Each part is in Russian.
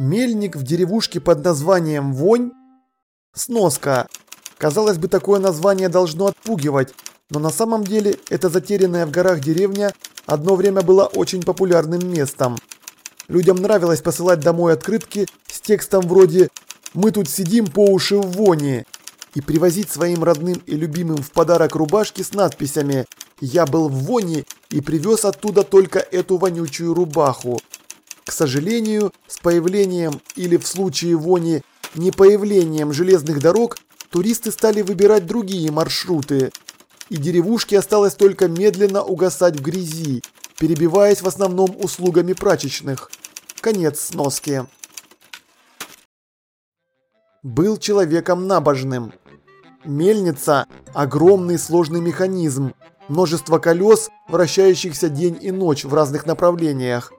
Мельник в деревушке под названием Вонь? Сноска. Казалось бы, такое название должно отпугивать, но на самом деле эта затерянная в горах деревня одно время была очень популярным местом. Людям нравилось посылать домой открытки с текстом вроде «Мы тут сидим по уши в вони» и привозить своим родным и любимым в подарок рубашки с надписями «Я был в вони и привез оттуда только эту вонючую рубаху». К сожалению, с появлением или в случае вони не появлением железных дорог, туристы стали выбирать другие маршруты. И деревушке осталось только медленно угасать в грязи, перебиваясь в основном услугами прачечных. Конец сноски. Был человеком набожным. Мельница – огромный сложный механизм, множество колес, вращающихся день и ночь в разных направлениях.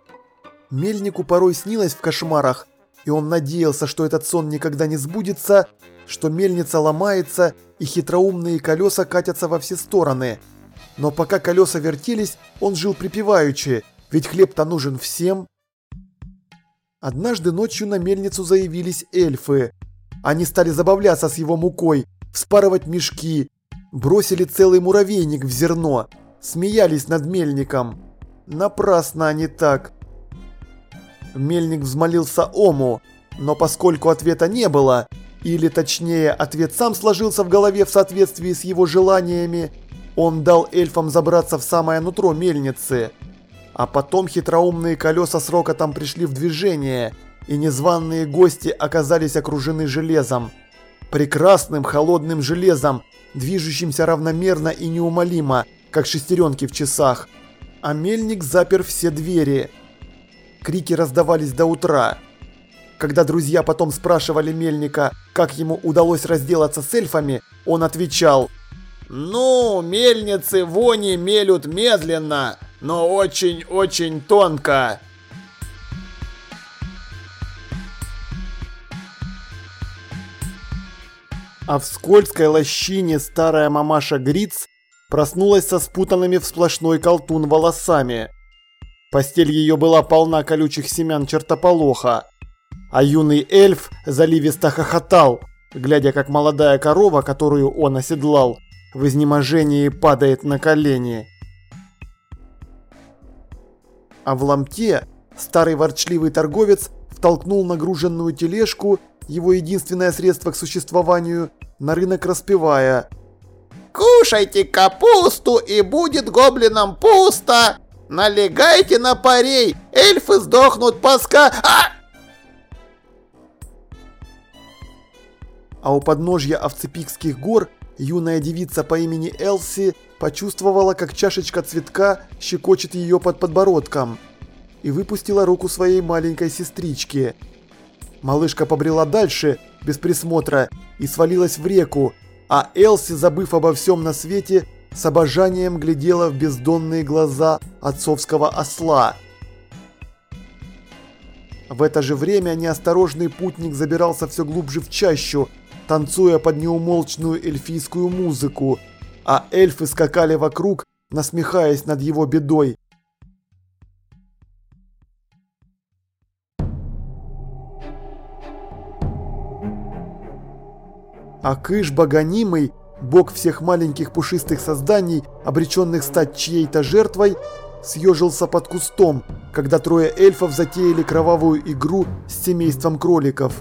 Мельнику порой снилось в кошмарах, и он надеялся, что этот сон никогда не сбудется, что мельница ломается и хитроумные колеса катятся во все стороны. Но пока колеса вертелись, он жил припеваючи, ведь хлеб-то нужен всем. Однажды ночью на мельницу заявились эльфы. Они стали забавляться с его мукой, вспарывать мешки, бросили целый муравейник в зерно, смеялись над мельником. Напрасно они так. Мельник взмолился Ому, но поскольку ответа не было, или точнее ответ сам сложился в голове в соответствии с его желаниями, он дал эльфам забраться в самое нутро мельницы. А потом хитроумные колеса с рокотом пришли в движение, и незваные гости оказались окружены железом. Прекрасным холодным железом, движущимся равномерно и неумолимо, как шестеренки в часах. А мельник запер все двери. Крики раздавались до утра. Когда друзья потом спрашивали Мельника, как ему удалось разделаться с эльфами, он отвечал «Ну, мельницы вони мелют медленно, но очень-очень тонко». А в скользкой лощине старая мамаша Гриц проснулась со спутанными в сплошной колтун волосами. Постель ее была полна колючих семян чертополоха, а юный эльф заливисто хохотал, глядя как молодая корова, которую он оседлал, в изнеможении падает на колени. А в ломте старый ворчливый торговец втолкнул нагруженную тележку, его единственное средство к существованию, на рынок распевая «Кушайте капусту и будет гоблинам пусто!» Налегайте на парей! Эльфы сдохнут поска... А! а у подножья Овцепикских гор юная девица по имени Элси почувствовала, как чашечка цветка щекочет ее под подбородком и выпустила руку своей маленькой сестрички. Малышка побрела дальше, без присмотра, и свалилась в реку, а Элси, забыв обо всем на свете, с обожанием глядела в бездонные глаза отцовского осла. В это же время неосторожный путник забирался все глубже в чащу, танцуя под неумолчную эльфийскую музыку, а эльфы скакали вокруг, насмехаясь над его бедой. А Кыш Богонимый бог всех маленьких пушистых созданий, обреченных стать чьей-то жертвой, съежился под кустом, когда трое эльфов затеяли кровавую игру с семейством кроликов.